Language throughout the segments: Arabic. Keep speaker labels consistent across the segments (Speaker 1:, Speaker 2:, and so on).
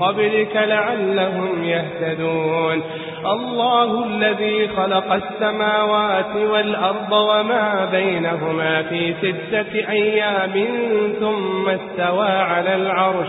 Speaker 1: قبلك لعلهم يهتدون. الله الذي خلق السماوات والأرض وما بينهما في ستة أيام ثم استوى على العرش.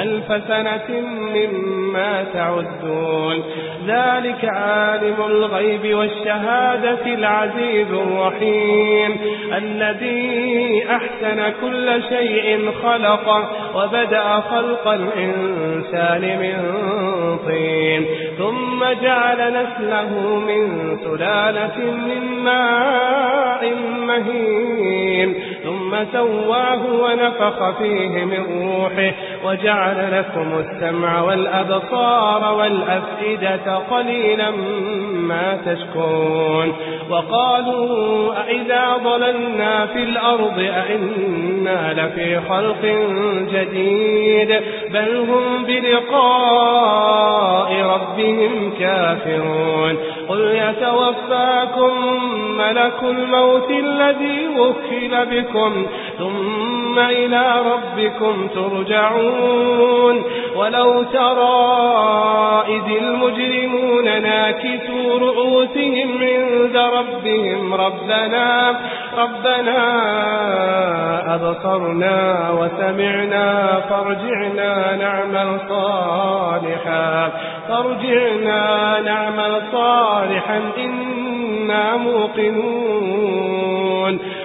Speaker 1: ألف سنة مما تعدون. ذلك عالم الغيب والشهادة العزيز الرحيم. الذي أحسن كل شيء خلقه. وبدأ خلق الإنسان من طين ثم جعل نسله من سلالة من ماء مهين ثم سواه ونفخ فيه من روحه وجعل لكم السمع والأبصار والأفئدة قليلا ما تشكرون. وقالوا أئذا ضللنا في الأرض أئنا لفي خلق جديد. بل هم بلقاء ربهم كافرون. قل يتوفاكم ملك الموت الذي وكل بكم ثم إلى ربكم ترجعون. ولو ترى إذ المجرمون ناكسوا رؤوسهم عند ربهم ربنا ربنا أبصرنا وسمعنا فارجعنا نعمل صالحا. فارجعنا نعمل صالحا إنا موقنون.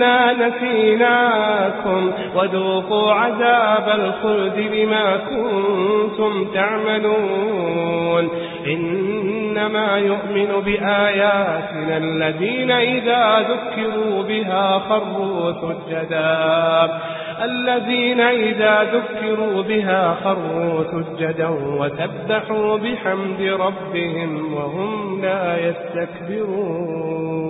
Speaker 1: إنا نسيناكم وذوقوا عذاب الخلد بما كنتم تعملون إنما يؤمن بآياتنا الذين إذا ذكروا بها خروا سجدا الذين إذا ذكروا بها خروا سجدا وسبحوا بحمد ربهم وهم لا يستكبرون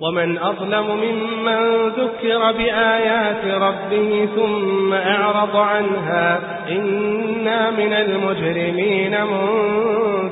Speaker 1: ومن أظلم ممن ذكر بآيات ربه ثم أعرض عنها إنا من المجرمين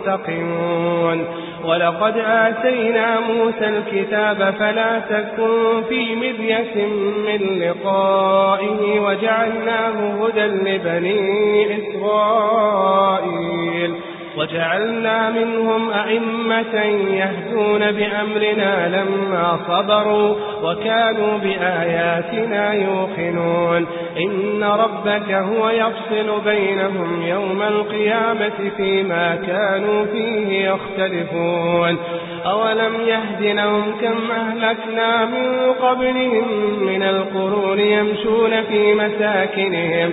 Speaker 1: منتقمون. ولقد آتينا موسى الكتاب فلا تكن في مرية من لقائه وجعلناه هدى لبني إسرائيل. وجعلنا منهم أئمة يهدون بأمرنا لما صبروا وكانوا بآياتنا يوقنون. إن ربك هو يفصل بينهم يوم القيامة فيما كانوا فيه يختلفون. أولم يهد لهم كم أهلكنا من قبلهم من القرون يمشون في مساكنهم